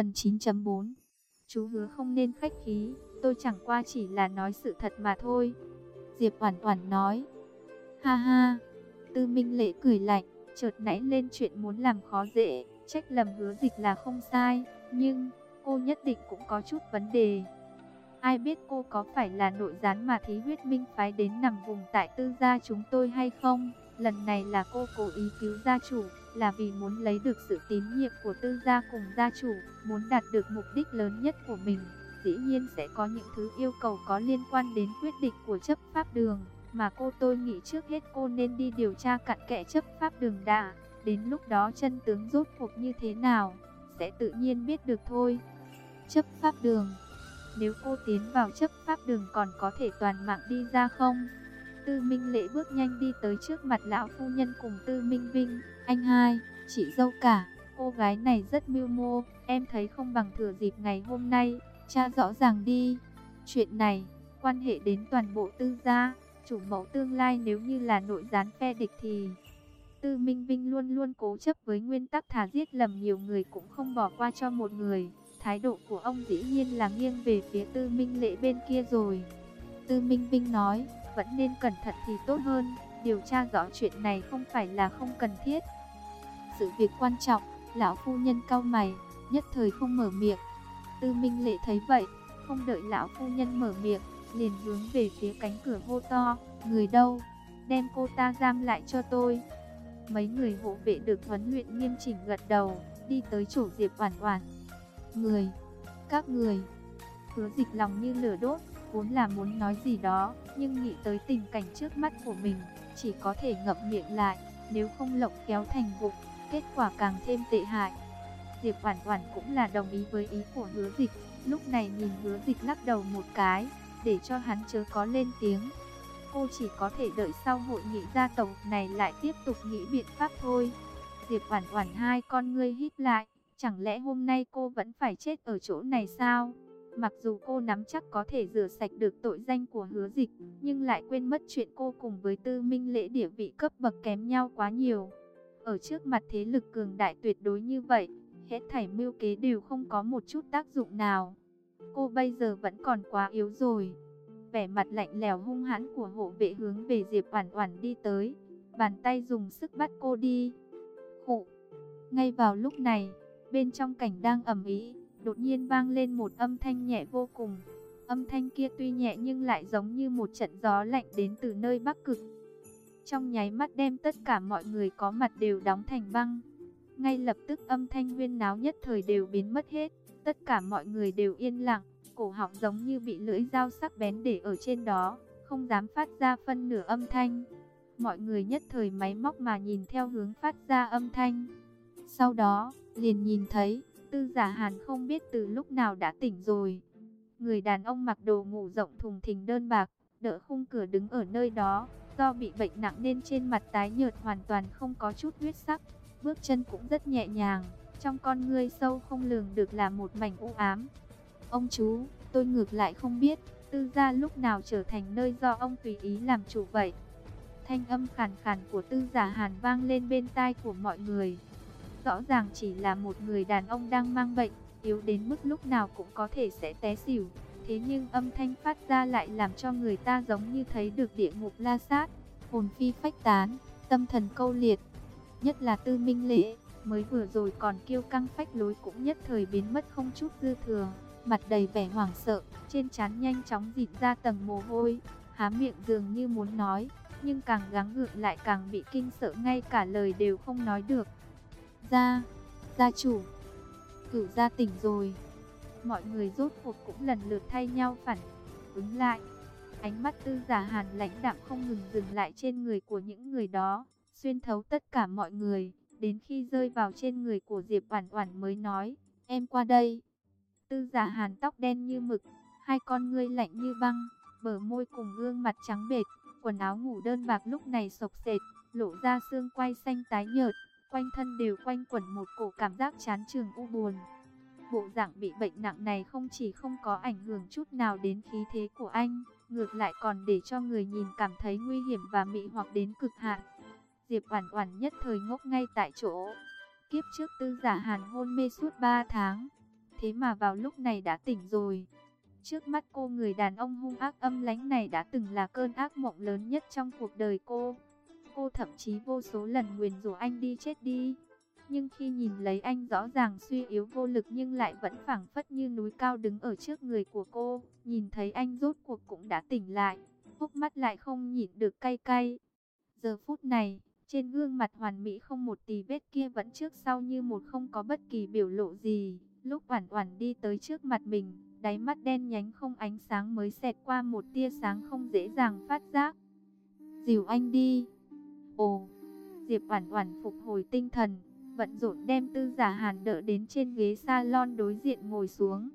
Phần 9.4 Chú hứa không nên khách khí, tôi chẳng qua chỉ là nói sự thật mà thôi. Diệp Oản Oản nói. Ha ha. Tư Minh Lễ cười lạnh, chợt nãy lên chuyện muốn làm khó dễ, trách lầm hứa dịch là không sai, nhưng cô nhất định cũng có chút vấn đề. Ai biết cô có phải là nội gián mà Thí Huyết Minh phái đến nằm vùng tại tư gia chúng tôi hay không? Lần này là cô cố ý cứu gia chủ, là vì muốn lấy được sự tín nhiệm của tư gia cùng gia chủ, muốn đạt được mục đích lớn nhất của mình. Dĩ nhiên sẽ có những thứ yêu cầu có liên quan đến quyết định của chấp pháp đường, mà cô tôi nghĩ trước hết cô nên đi điều tra cặn kẽ chấp pháp đường đã. Đến lúc đó chân tướng rốt cuộc như thế nào, sẽ tự nhiên biết được thôi. Chấp pháp đường Nếu cô tiến vào chấp pháp đường còn có thể toàn mạng đi ra không? Tư Minh Lễ bước nhanh đi tới trước mặt lão phu nhân cùng Tư Minh Vinh. Anh hai, chị dâu cả, cô gái này rất mưu mô, em thấy không bằng thừa dịp ngày hôm nay, cha rõ ràng đi. Chuyện này, quan hệ đến toàn bộ tư gia, chủ mẫu tương lai nếu như là nội gián phe địch thì... Tư Minh Vinh luôn luôn cố chấp với nguyên tắc thả giết lầm nhiều người cũng không bỏ qua cho một người. Thái độ của ông dĩ nhiên là nghiêng về phía Tư Minh Lễ bên kia rồi. Tư Minh Vinh nói, vẫn nên cẩn thận thì tốt hơn, điều tra rõ chuyện này không phải là không cần thiết. Sự việc quan trọng, lão phu nhân cao mày, nhất thời không mở miệng. Tư Minh Lệ thấy vậy, không đợi lão phu nhân mở miệng, liền hướng về phía cánh cửa hô to, người đâu, đem cô ta giam lại cho tôi. Mấy người hộ vệ được huấn luyện nghiêm chỉnh gật đầu, đi tới chỗ Diệp Oản Oản. Người, các người, hứa dịch lòng như lửa đốt, vốn là muốn nói gì đó, nhưng nghĩ tới tình cảnh trước mắt của mình, chỉ có thể ngậm miệng lại, nếu không lộng kéo thành vụ, kết quả càng thêm tệ hại. Diệp Oản Oản cũng là đồng ý với ý của Hứa Dịch, lúc này nhìn Hứa Dịch lắc đầu một cái, để cho hắn chớ có lên tiếng. Cô chỉ có thể đợi sau hội nghị gia tộc này lại tiếp tục nghĩ biện pháp thôi. Diệp Oản Oản hai con ngươi híp lại, chẳng lẽ hôm nay cô vẫn phải chết ở chỗ này sao? Mặc dù cô nắm chắc có thể rửa sạch được tội danh của hứa dịch, nhưng lại quên mất chuyện cô cùng với tư minh lễ địa vị cấp bậc kém nhau quá nhiều. Ở trước mặt thế lực cường đại tuyệt đối như vậy, hết thảy mưu kế đều không có một chút tác dụng nào. Cô bây giờ vẫn còn quá yếu rồi. Vẻ mặt lạnh lèo hung hãn của hộ vệ hướng về Diệp Oản Oản đi tới, bàn tay dùng sức bắt cô đi. Khụ. Ngay vào lúc này, bên trong cảnh đang ầm ĩ, đột nhiên vang lên một âm thanh nhẹ vô cùng. Âm thanh kia tuy nhẹ nhưng lại giống như một trận gió lạnh đến từ nơi Bắc Cực. Trong nháy mắt đem tất cả mọi người có mặt đều đóng thành băng. Ngay lập tức âm thanh huyên náo nhất thời đều biến mất hết. Tất cả mọi người đều yên lặng, cổ họng giống như bị lưỡi dao sắc bén để ở trên đó, không dám phát ra phân nửa âm thanh. Mọi người nhất thời máy móc mà nhìn theo hướng phát ra âm thanh. Sau đó, liền nhìn thấy, tư giả hàn không biết từ lúc nào đã tỉnh rồi. Người đàn ông mặc đồ ngủ rộng thùng thình đơn bạc, đỡ khung cửa đứng ở nơi đó, do bị bệnh nặng nên trên mặt tái nhợt hoàn toàn không có chút huyết sắc, bước chân cũng rất nhẹ nhàng, trong con ngươi sâu không lường được là một mảnh u ám. Ông chú, tôi ngược lại không biết, tư gia lúc nào trở thành nơi do ông tùy ý làm chủ vậy. Thanh âm khàn khàn của tư giả hàn vang lên bên tai của mọi người. Rõ ràng chỉ là một người đàn ông đang mang bệnh, yếu đến mức lúc nào cũng có thể sẽ té xỉu. Thế nhưng âm thanh phát ra lại làm cho người ta giống như thấy được địa ngục la sát, hồn phi phách tán, tâm thần câu liệt. Nhất là tư minh lễ, mới vừa rồi còn kiêu căng phách lối cũng nhất thời biến mất không chút dư thừa. Mặt đầy vẻ hoảng sợ, trên trán nhanh chóng dịt ra tầng mồ hôi, há miệng dường như muốn nói, nhưng càng gắng gượng lại càng bị kinh sợ ngay cả lời đều không nói được. Gia, gia chủ, cửu gia tỉnh rồi. Mọi người rốt cuộc cũng lần lượt thay nhau phản ứng lại. Ánh mắt tư giả hàn lãnh đạm không ngừng dừng lại trên người của những người đó, xuyên thấu tất cả mọi người, đến khi rơi vào trên người của Diệp Oản Oản mới nói, "Em qua đây." Tư giả hàn tóc đen như mực, hai con ngươi lạnh như băng, bờ môi cùng gương mặt trắng bệch, quần áo ngủ đơn bạc lúc này sộc sệt, lộ ra xương quai xanh tái nhợt, quanh thân đều quanh quẩn một cổ cảm giác chán trường u buồn. Bộ dạng bị bệnh nặng này không chỉ không có ảnh hưởng chút nào đến khí thế của anh, ngược lại còn để cho người nhìn cảm thấy nguy hiểm và mị hoặc đến cực hạn. Diệp Oản Oản nhất thời ngốc ngay tại chỗ. Kiếp trước Tư Giả Hàn hôn mê suốt 3 tháng, thế mà vào lúc này đã tỉnh rồi. Trước mắt cô người đàn ông hung ác âm lãnh này đã từng là cơn ác mộng lớn nhất trong cuộc đời cô. Cô thậm chí vô số lần nguyền rủa anh đi chết đi. Nhưng khi nhìn lấy anh rõ ràng suy yếu vô lực nhưng lại vẫn phảng phất như núi cao đứng ở trước người của cô. Nhìn thấy anh rốt cuộc cũng đã tỉnh lại, hốc mắt lại không nhịn được cay cay. Giờ phút này, trên gương mặt hoàn mỹ không một tì vết kia vẫn trước sau như một không có bất kỳ biểu lộ gì. Lúc Oản Oản đi tới trước mặt mình, đáy mắt đen nhánh không ánh sáng mới xẹt qua một tia sáng không dễ dàng phát giác. "Dìu anh đi." Ồ. Diệp Oản Oản phục hồi tinh thần, bận rộn đem Tư Giả Hàn đỡ đến trên ghế salon đối diện ngồi xuống.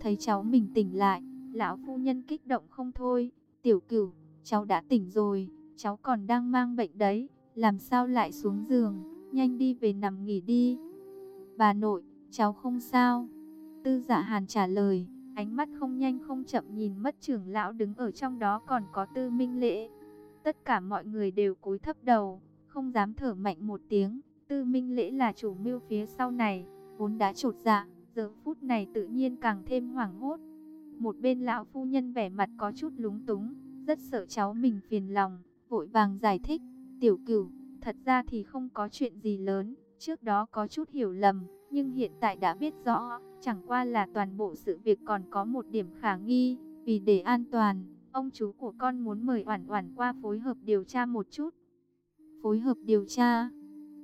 Thấy cháu mình tỉnh lại, lão phu nhân kích động không thôi, "Tiểu Cửu, cháu đã tỉnh rồi, cháu còn đang mang bệnh đấy, làm sao lại xuống giường, nhanh đi về nằm nghỉ đi." "Bà nội, cháu không sao." Tư Giả Hàn trả lời, ánh mắt không nhanh không chậm nhìn mất trưởng lão đứng ở trong đó còn có Tư Minh Lễ. Tất cả mọi người đều cúi thấp đầu, không dám thở mạnh một tiếng. Tư Minh Lễ là chủ mưu phía sau này, vốn đã trột dạ, giờ phút này tự nhiên càng thêm hoảng hốt. Một bên lão phu nhân vẻ mặt có chút lúng túng, rất sợ cháu mình phiền lòng, vội vàng giải thích, tiểu cửu, thật ra thì không có chuyện gì lớn, trước đó có chút hiểu lầm, nhưng hiện tại đã biết rõ, chẳng qua là toàn bộ sự việc còn có một điểm khả nghi, vì để an toàn, ông chú của con muốn mời Oản Oản qua phối hợp điều tra một chút. Phối hợp điều tra?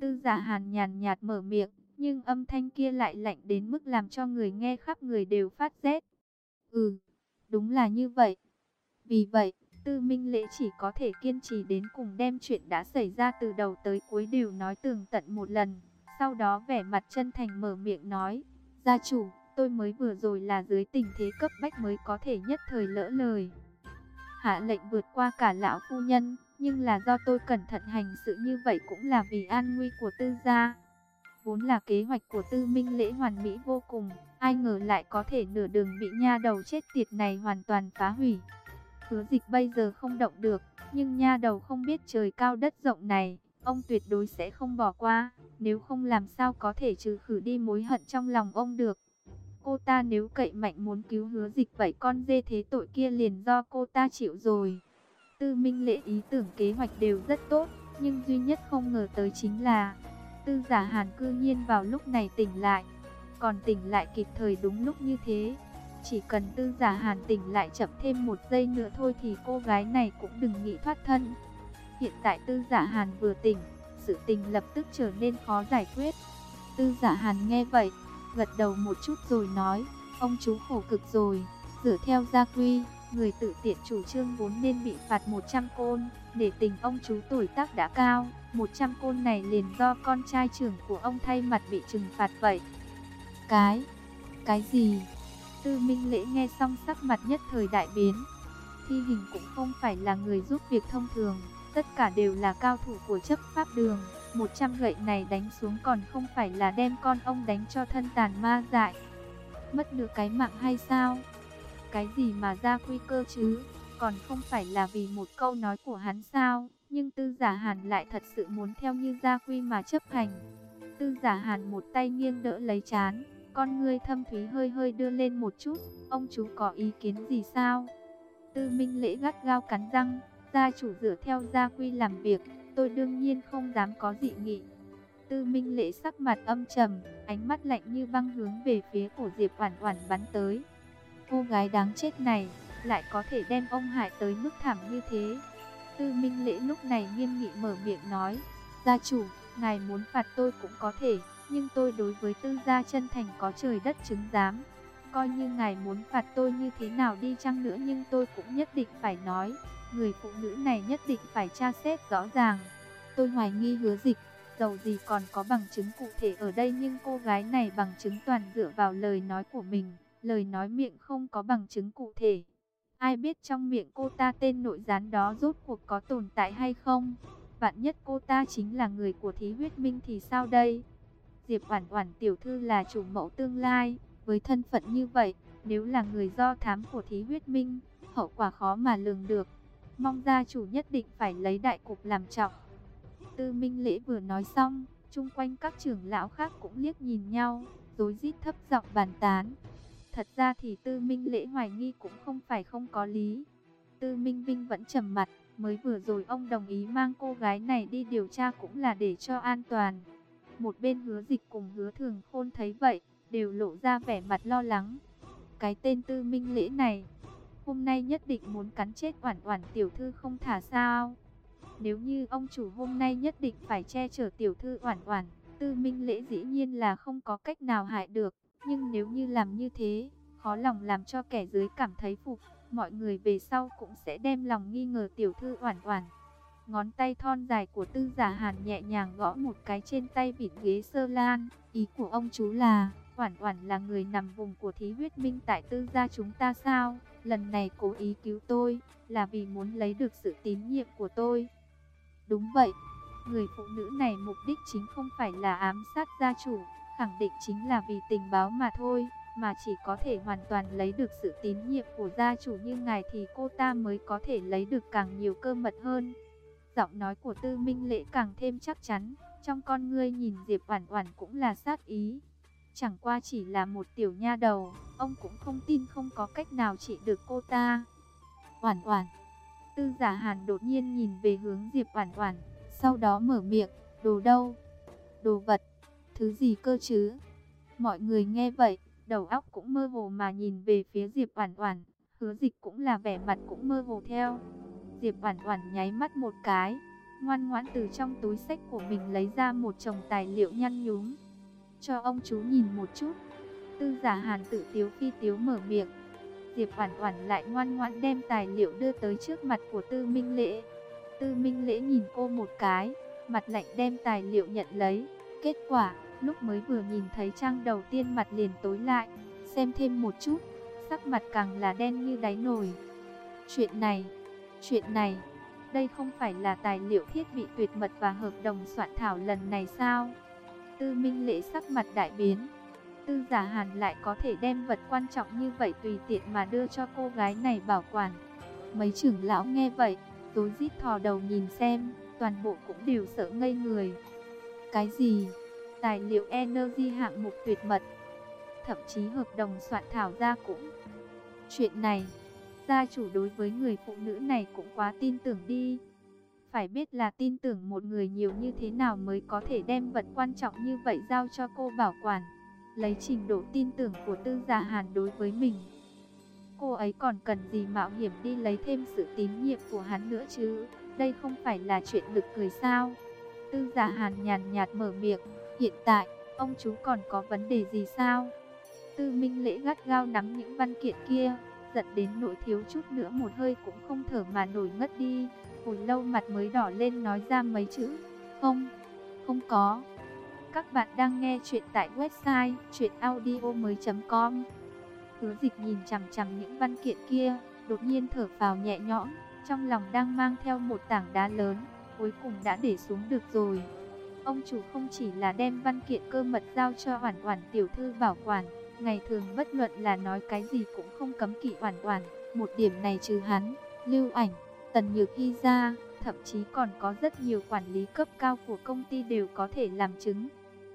Tư Giả Hàn nhàn nhạt mở miệng, nhưng âm thanh kia lại lạnh đến mức làm cho người nghe khắp người đều phát rét. Ừ, đúng là như vậy. Vì vậy, Tư Minh Lễ chỉ có thể kiên trì đến cùng đem chuyện đã xảy ra từ đầu tới cuối đều nói tường tận một lần. Sau đó vẻ mặt chân thành mở miệng nói, gia chủ, tôi mới vừa rồi là dưới tình thế cấp bách mới có thể nhất thời lỡ lời. Hạ lệnh vượt qua cả lão phu nhân, nhưng là do tôi cẩn thận hành sự như vậy cũng là vì an nguy của tư gia. Vốn là kế hoạch của tư minh lễ hoàn mỹ vô cùng, ai ngờ lại có thể nửa đường bị nha đầu chết tiệt này hoàn toàn phá hủy. Hứa dịch bây giờ không động được, nhưng nha đầu không biết trời cao đất rộng này, ông tuyệt đối sẽ không bỏ qua, nếu không làm sao có thể trừ khử đi mối hận trong lòng ông được. Cô ta nếu cậy mạnh muốn cứu hứa dịch vậy con dê thế tội kia liền do cô ta chịu rồi. Tư Minh Lễ ý tưởng kế hoạch đều rất tốt, nhưng duy nhất không ngờ tới chính là Tư Giả Hàn cư nhiên vào lúc này tỉnh lại, còn tỉnh lại kịp thời đúng lúc như thế. Chỉ cần Tư Giả Hàn tỉnh lại chậm thêm một giây nữa thôi thì cô gái này cũng đừng nghĩ thoát thân. Hiện tại Tư Giả Hàn vừa tỉnh, sự tình lập tức trở nên khó giải quyết. Tư Giả Hàn nghe vậy, gật đầu một chút rồi nói, ông chú khổ cực rồi, dựa theo gia quy người tự tiện chủ trương vốn nên bị phạt 100 côn, để tình ông chú tuổi tác đã cao, 100 côn này liền do con trai trưởng của ông thay mặt bị trừng phạt vậy. Cái, cái gì? Tư Minh Lễ nghe xong sắc mặt nhất thời đại biến. Thi hình cũng không phải là người giúp việc thông thường, tất cả đều là cao thủ của chấp pháp đường. 100 gậy này đánh xuống còn không phải là đem con ông đánh cho thân tàn ma dại. Mất được cái mạng hay sao? Cái gì mà ra quy cơ chứ? Còn không phải là vì một câu nói của hắn sao? Nhưng tư giả hàn lại thật sự muốn theo như gia quy mà chấp hành. Tư giả hàn một tay nghiêng đỡ lấy chán, con ngươi thâm thúy hơi hơi đưa lên một chút. Ông chú có ý kiến gì sao? Tư minh lễ gắt gao cắn răng, gia chủ dựa theo gia quy làm việc, tôi đương nhiên không dám có dị nghị. Tư Minh Lễ sắc mặt âm trầm, ánh mắt lạnh như băng hướng về phía của Diệp Oản Oản bắn tới. Cô gái đáng chết này lại có thể đem ông hại tới mức thảm như thế. Tư Minh Lễ lúc này nghiêm nghị mở miệng nói, gia chủ, ngài muốn phạt tôi cũng có thể, nhưng tôi đối với tư gia chân thành có trời đất chứng giám. Coi như ngài muốn phạt tôi như thế nào đi chăng nữa nhưng tôi cũng nhất định phải nói, người phụ nữ này nhất định phải tra xét rõ ràng. Tôi hoài nghi hứa dịch, dầu gì còn có bằng chứng cụ thể ở đây nhưng cô gái này bằng chứng toàn dựa vào lời nói của mình lời nói miệng không có bằng chứng cụ thể. Ai biết trong miệng cô ta tên nội gián đó rốt cuộc có tồn tại hay không? Vạn nhất cô ta chính là người của thí huyết minh thì sao đây? Diệp Oản Oản tiểu thư là chủ mẫu tương lai, với thân phận như vậy, nếu là người do thám của thí huyết minh, hậu quả khó mà lường được. Mong gia chủ nhất định phải lấy đại cục làm trọng. Tư Minh Lễ vừa nói xong, chung quanh các trưởng lão khác cũng liếc nhìn nhau, rối rít thấp giọng bàn tán. Thật ra thì Tư Minh Lễ hoài nghi cũng không phải không có lý. Tư Minh Vinh vẫn trầm mặt, mới vừa rồi ông đồng ý mang cô gái này đi điều tra cũng là để cho an toàn. Một bên hứa dịch cùng hứa thường khôn thấy vậy, đều lộ ra vẻ mặt lo lắng. Cái tên Tư Minh Lễ này, hôm nay nhất định muốn cắn chết Oản Oản tiểu thư không thả sao? Nếu như ông chủ hôm nay nhất định phải che chở tiểu thư Oản Oản, Tư Minh Lễ dĩ nhiên là không có cách nào hại được, nhưng nếu như làm như thế, khó lòng làm cho kẻ dưới cảm thấy phục, mọi người về sau cũng sẽ đem lòng nghi ngờ tiểu thư Oản Oản. Ngón tay thon dài của Tư Giả Hàn nhẹ nhàng gõ một cái trên tay vịt ghế sơ lan, ý của ông chú là, Oản Oản là người nằm vùng của thí huyết minh tại Tư gia chúng ta sao? Lần này cố ý cứu tôi, là vì muốn lấy được sự tín nhiệm của tôi. Đúng vậy, người phụ nữ này mục đích chính không phải là ám sát gia chủ, khẳng định chính là vì tình báo mà thôi, mà chỉ có thể hoàn toàn lấy được sự tín nhiệm của gia chủ như ngài thì cô ta mới có thể lấy được càng nhiều cơ mật hơn. Giọng nói của Tư Minh Lễ càng thêm chắc chắn, trong con ngươi nhìn Diệp Oản Oản cũng là sát ý. Chẳng qua chỉ là một tiểu nha đầu, ông cũng không tin không có cách nào trị được cô ta. Oản Oản. Tư Giả Hàn đột nhiên nhìn về hướng Diệp Oản Oản, sau đó mở miệng, "Đồ đâu?" "Đồ vật." "Thứ gì cơ chứ?" Mọi người nghe vậy, đầu óc cũng mơ hồ mà nhìn về phía Diệp Oản Oản, Hứa Dịch cũng là vẻ mặt cũng mơ hồ theo. Diệp Oản Oản nháy mắt một cái, ngoan ngoãn từ trong túi xách của mình lấy ra một chồng tài liệu nhăn nhúm, cho ông chú nhìn một chút. Tư Giả Hàn tự tiếu phi tiếu mở miệng. Diệp Oản Oản lại ngoan ngoãn đem tài liệu đưa tới trước mặt của Tư Minh Lễ. Tư Minh Lễ nhìn cô một cái, mặt lạnh đem tài liệu nhận lấy. Kết quả, lúc mới vừa nhìn thấy trang đầu tiên mặt liền tối lại, xem thêm một chút, sắc mặt càng là đen như đáy nồi. Chuyện này, chuyện này, đây không phải là tài liệu thiết bị tuyệt mật và hợp đồng soạn thảo lần này sao? Tư Minh Lễ sắc mặt đại biến. Tư Giả Hàn lại có thể đem vật quan trọng như vậy tùy tiện mà đưa cho cô gái này bảo quản. Mấy trưởng lão nghe vậy, rối rít thò đầu nhìn xem, toàn bộ cũng đều sợ ngây người. Cái gì? Tài liệu Energy hạng mục tuyệt mật. Thậm chí hợp đồng soạn thảo ra cũng. Chuyện này, gia chủ đối với người phụ nữ này cũng quá tin tưởng đi. Phải biết là tin tưởng một người nhiều như thế nào mới có thể đem vật quan trọng như vậy giao cho cô bảo quản. Lấy trình độ tin tưởng của tư giả hàn đối với mình. Cô ấy còn cần gì mạo hiểm đi lấy thêm sự tín nhiệm của hắn nữa chứ. Đây không phải là chuyện lực cười sao. Tư giả hàn nhàn nhạt mở miệng. Hiện tại, ông chú còn có vấn đề gì sao? Tư Minh Lễ gắt gao nắm những văn kiện kia, giận đến nỗi thiếu chút nữa một hơi cũng không thở mà nổi ngất đi. Hồi lâu mặt mới đỏ lên nói ra mấy chữ, không, không có. Các bạn đang nghe chuyện tại website chuyenaudio.com Hứa dịch nhìn chằm chằm những văn kiện kia, đột nhiên thở vào nhẹ nhõm, trong lòng đang mang theo một tảng đá lớn, cuối cùng đã để xuống được rồi. Ông chủ không chỉ là đem văn kiện cơ mật giao cho Hoàn Hoàn tiểu thư bảo quản, ngày thường bất luận là nói cái gì cũng không cấm kỵ Hoàn Hoàn, một điểm này trừ hắn, Lưu Ảnh, Tần Nhược Hy ra, thậm chí còn có rất nhiều quản lý cấp cao của công ty đều có thể làm chứng.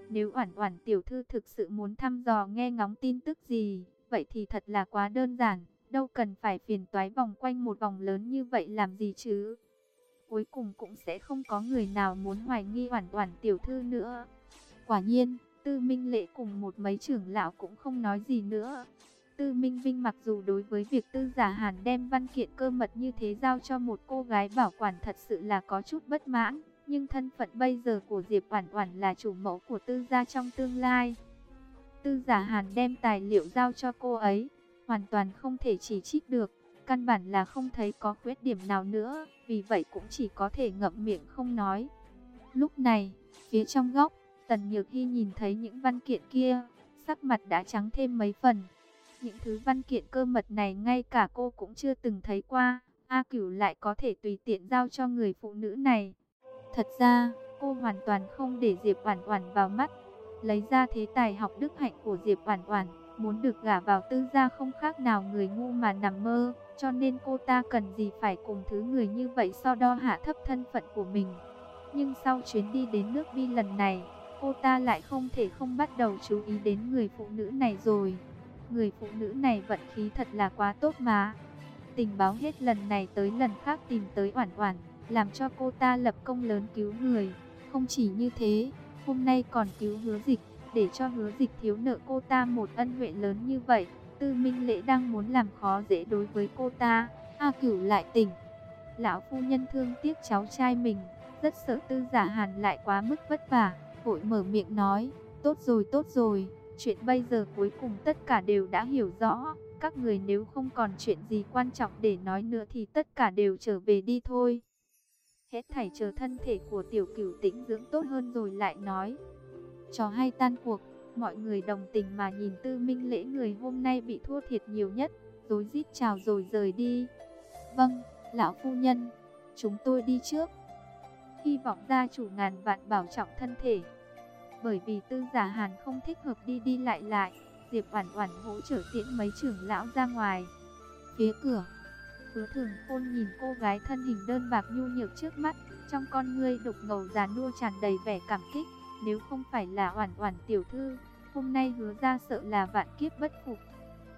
Nếu Oản Oản tiểu thư thực sự muốn thăm dò nghe ngóng tin tức gì, vậy thì thật là quá đơn giản, đâu cần phải phiền toái vòng quanh một vòng lớn như vậy làm gì chứ cuối cùng cũng sẽ không có người nào muốn hoài nghi hoàn toàn tiểu thư nữa. Quả nhiên, Tư Minh Lệ cùng một mấy trưởng lão cũng không nói gì nữa. Tư Minh Vinh mặc dù đối với việc Tư Giả Hàn đem văn kiện cơ mật như thế giao cho một cô gái bảo quản thật sự là có chút bất mãn, nhưng thân phận bây giờ của Diệp Oản Oản là chủ mẫu của Tư gia trong tương lai. Tư Giả Hàn đem tài liệu giao cho cô ấy, hoàn toàn không thể chỉ trích được, căn bản là không thấy có khuyết điểm nào nữa vì vậy cũng chỉ có thể ngậm miệng không nói. Lúc này, phía trong góc, Tần Nhược Hi nhìn thấy những văn kiện kia, sắc mặt đã trắng thêm mấy phần. Những thứ văn kiện cơ mật này ngay cả cô cũng chưa từng thấy qua, A Cửu lại có thể tùy tiện giao cho người phụ nữ này. Thật ra, cô hoàn toàn không để Diệp Oản Oản vào mắt, lấy ra thế tài học đức hạnh của Diệp Oản Oản, muốn được gả vào tư gia không khác nào người ngu mà nằm mơ. Cho nên cô ta cần gì phải cùng thứ người như vậy so đo hạ thấp thân phận của mình. Nhưng sau chuyến đi đến nước Bi lần này, cô ta lại không thể không bắt đầu chú ý đến người phụ nữ này rồi. Người phụ nữ này vận khí thật là quá tốt mà. Tình báo hết lần này tới lần khác tìm tới Oản Oản, làm cho cô ta lập công lớn cứu người. Không chỉ như thế, hôm nay còn cứu Hứa Dịch, để cho Hứa Dịch thiếu nợ cô ta một ân huệ lớn như vậy. Tư Minh Lễ đang muốn làm khó dễ đối với cô ta, A Cửu lại tỉnh. Lão phu nhân thương tiếc cháu trai mình, rất sợ Tư Giả Hàn lại quá mức vất vả, vội mở miệng nói, "Tốt rồi, tốt rồi, chuyện bây giờ cuối cùng tất cả đều đã hiểu rõ, các người nếu không còn chuyện gì quan trọng để nói nữa thì tất cả đều trở về đi thôi." Hết thảy chờ thân thể của tiểu cửu tĩnh dưỡng tốt hơn rồi lại nói. Trò hay tan cuộc, mọi người đồng tình mà nhìn tư minh lễ người hôm nay bị thua thiệt nhiều nhất, dối rít chào rồi rời đi. Vâng, lão phu nhân, chúng tôi đi trước. Hy vọng gia chủ ngàn vạn bảo trọng thân thể. Bởi vì tư giả hàn không thích hợp đi đi lại lại, Diệp Oản Oản hỗ trợ tiễn mấy trưởng lão ra ngoài. Phía cửa, Hứa Thường Khôn nhìn cô gái thân hình đơn bạc nhu nhược trước mắt, trong con ngươi đục ngầu già nua tràn đầy vẻ cảm kích, nếu không phải là Oản Oản tiểu thư, hôm nay hứa ra sợ là vạn kiếp bất phục.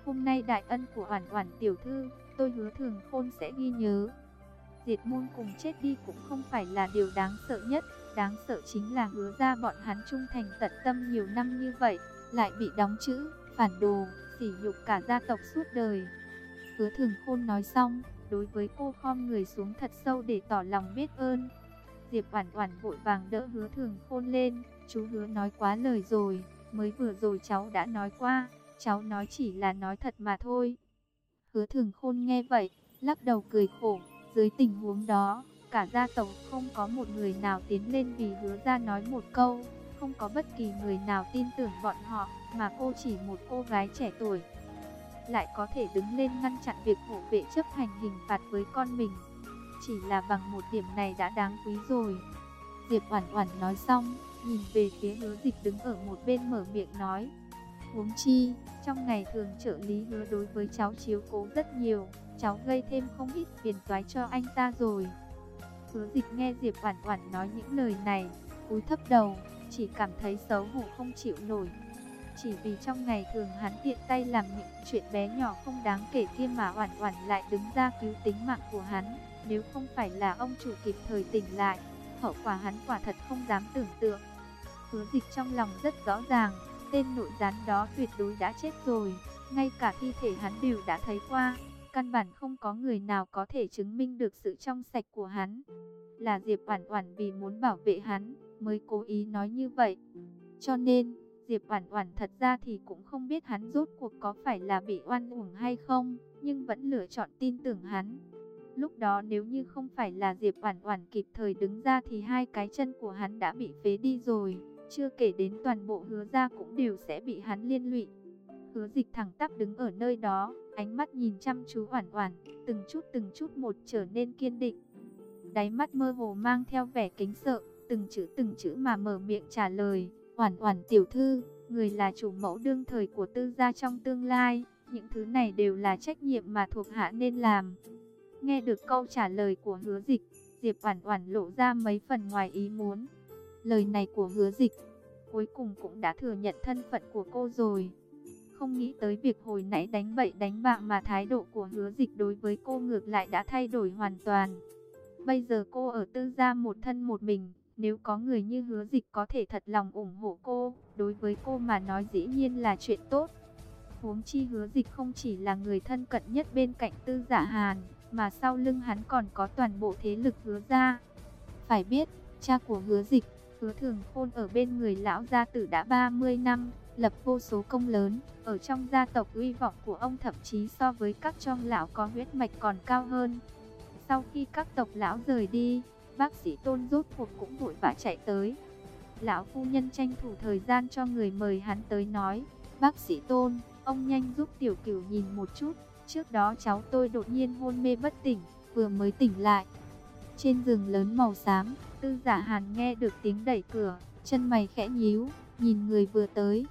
Hôm nay đại ân của Oản Oản tiểu thư, tôi hứa Thường Khôn sẽ ghi nhớ. Diệt môn cùng chết đi cũng không phải là điều đáng sợ nhất, đáng sợ chính là hứa ra bọn hắn trung thành tận tâm nhiều năm như vậy, lại bị đóng chữ, phản đồ, sỉ nhục cả gia tộc suốt đời. Hứa thường khôn nói xong, đối với cô khom người xuống thật sâu để tỏ lòng biết ơn. Diệp Oản Oản vội vàng đỡ Hứa Thường Khôn lên, "Chú Hứa nói quá lời rồi, mới vừa rồi cháu đã nói qua, cháu nói chỉ là nói thật mà thôi." Hứa Thường Khôn nghe vậy, lắc đầu cười khổ, dưới tình huống đó, cả gia tộc không có một người nào tiến lên vì Hứa ra nói một câu, không có bất kỳ người nào tin tưởng bọn họ, mà cô chỉ một cô gái trẻ tuổi, lại có thể đứng lên ngăn chặn việc hộ vệ chấp hành hình phạt với con mình. Chỉ là bằng một điểm này đã đáng quý rồi. Diệp Oản Oản nói xong, nhìn về phía Hứa Dịch đứng ở một bên mở miệng nói: "Huống chi, trong ngày thường trợ lý Hứa đối với cháu chiếu cố rất nhiều, cháu gây thêm không ít phiền toái cho anh ta rồi." Hứa Dịch nghe Diệp Oản Oản nói những lời này, cúi thấp đầu, chỉ cảm thấy xấu hổ không chịu nổi. Chỉ vì trong ngày thường hắn tiện tay làm những chuyện bé nhỏ không đáng kể kia mà Oản Oản lại đứng ra cứu tính mạng của hắn, nếu không phải là ông chủ kịp thời tỉnh lại, hậu quả hắn quả thật không dám tưởng tượng. Hứa Dịch trong lòng rất rõ ràng, tên nội gián đó tuyệt đối đã chết rồi, ngay cả thi thể hắn đều đã thấy qua, căn bản không có người nào có thể chứng minh được sự trong sạch của hắn. Là Diệp Oản Oản vì muốn bảo vệ hắn mới cố ý nói như vậy. Cho nên, Diệp Oản Oản thật ra thì cũng không biết hắn rốt cuộc có phải là bị oan uổng hay không, nhưng vẫn lựa chọn tin tưởng hắn. Lúc đó nếu như không phải là Diệp Oản Oản kịp thời đứng ra thì hai cái chân của hắn đã bị phế đi rồi, chưa kể đến toàn bộ Hứa gia cũng đều sẽ bị hắn liên lụy. Hứa Dịch thẳng tắp đứng ở nơi đó, ánh mắt nhìn chăm chú Oản Oản, từng chút từng chút một trở nên kiên định. Đáy mắt mơ hồ mang theo vẻ kính sợ, từng chữ từng chữ mà mở miệng trả lời. Oản Oản tiểu thư, người là chủ mẫu đương thời của tư gia trong tương lai, những thứ này đều là trách nhiệm mà thuộc hạ nên làm. Nghe được câu trả lời của Hứa Dịch, Diệp Oản Oản lộ ra mấy phần ngoài ý muốn. Lời này của Hứa Dịch cuối cùng cũng đã thừa nhận thân phận của cô rồi. Không nghĩ tới việc hồi nãy đánh bậy đánh bạ mà thái độ của Hứa Dịch đối với cô ngược lại đã thay đổi hoàn toàn. Bây giờ cô ở tư gia một thân một mình, nếu có người như hứa dịch có thể thật lòng ủng hộ cô, đối với cô mà nói dĩ nhiên là chuyện tốt. Huống chi hứa dịch không chỉ là người thân cận nhất bên cạnh tư giả hàn, mà sau lưng hắn còn có toàn bộ thế lực hứa ra. Phải biết, cha của hứa dịch, hứa thường khôn ở bên người lão gia tử đã 30 năm, lập vô số công lớn, ở trong gia tộc uy vọng của ông thậm chí so với các trong lão có huyết mạch còn cao hơn. Sau khi các tộc lão rời đi, Bác sĩ Tôn rốt cuộc cũng vội vã chạy tới. Lão phu nhân tranh thủ thời gian cho người mời hắn tới nói, bác sĩ Tôn, ông nhanh giúp tiểu cửu nhìn một chút, trước đó cháu tôi đột nhiên hôn mê bất tỉnh, vừa mới tỉnh lại. Trên giường lớn màu xám, tư giả hàn nghe được tiếng đẩy cửa, chân mày khẽ nhíu, nhìn người vừa tới.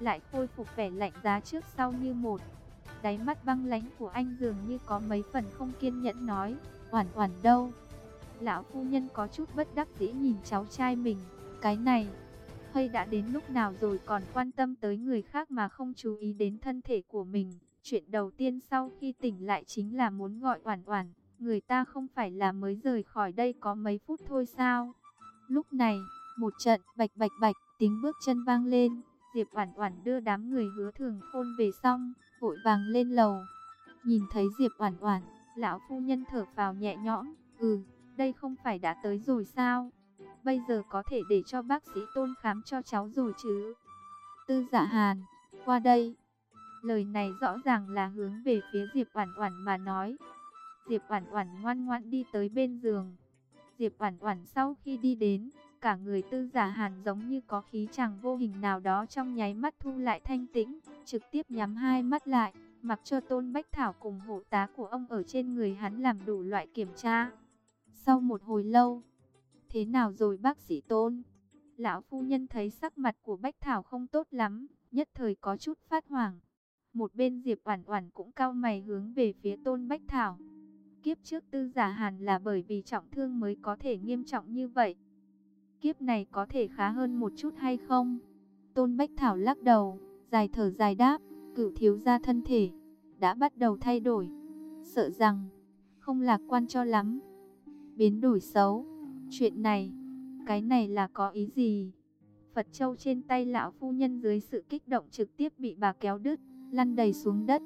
Lại khôi phục vẻ lạnh giá trước sau như một. Đáy mắt băng lánh của anh dường như có mấy phần không kiên nhẫn nói, oản oản đâu. Lão phu nhân có chút bất đắc dĩ nhìn cháu trai mình, cái này, Hay đã đến lúc nào rồi còn quan tâm tới người khác mà không chú ý đến thân thể của mình. Chuyện đầu tiên sau khi tỉnh lại chính là muốn gọi Oản Oản, người ta không phải là mới rời khỏi đây có mấy phút thôi sao? Lúc này, một trận bạch bạch bạch, tiếng bước chân vang lên, Diệp Oản Oản đưa đám người Hứa Thường Khôn về xong, vội vàng lên lầu. Nhìn thấy Diệp Oản Oản, lão phu nhân thở phào nhẹ nhõm, "Ừ, đây không phải đã tới rồi sao? Bây giờ có thể để cho bác sĩ Tôn khám cho cháu rồi chứ?" Tư Dạ Hàn, "Qua đây." Lời này rõ ràng là hướng về phía Diệp Oản Oản mà nói. Diệp Oản Oản ngoan ngoãn đi tới bên giường. Diệp Oản Oản sau khi đi đến, cả người Tư Giả Hàn giống như có khí chàng vô hình nào đó trong nháy mắt thu lại thanh tĩnh, trực tiếp nhắm hai mắt lại, mặc cho Tôn Bách Thảo cùng hộ tá của ông ở trên người hắn làm đủ loại kiểm tra. Sau một hồi lâu, thế nào rồi bác sĩ Tôn? Lão phu nhân thấy sắc mặt của Bách Thảo không tốt lắm, nhất thời có chút phát hoảng. Một bên Diệp Oản Oản cũng cao mày hướng về phía Tôn Bách Thảo. Kiếp trước Tư Giả Hàn là bởi vì trọng thương mới có thể nghiêm trọng như vậy. Kiếp này có thể khá hơn một chút hay không? Tôn Bách Thảo lắc đầu, dài thở dài đáp, cửu thiếu gia thân thể đã bắt đầu thay đổi, sợ rằng không lạc quan cho lắm. Biến đổi xấu, chuyện này, cái này là có ý gì? Phật châu trên tay lão phu nhân dưới sự kích động trực tiếp bị bà kéo đứt lăn đầy xuống đất.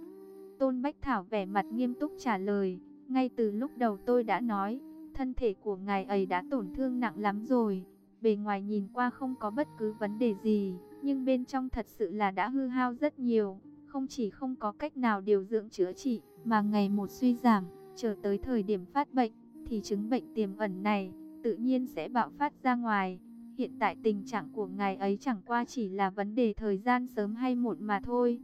Tôn Bách Thảo vẻ mặt nghiêm túc trả lời, ngay từ lúc đầu tôi đã nói, thân thể của ngài ấy đã tổn thương nặng lắm rồi. Bề ngoài nhìn qua không có bất cứ vấn đề gì, nhưng bên trong thật sự là đã hư hao rất nhiều. Không chỉ không có cách nào điều dưỡng chữa trị, mà ngày một suy giảm, chờ tới thời điểm phát bệnh, thì chứng bệnh tiềm ẩn này tự nhiên sẽ bạo phát ra ngoài. Hiện tại tình trạng của ngài ấy chẳng qua chỉ là vấn đề thời gian sớm hay muộn mà thôi.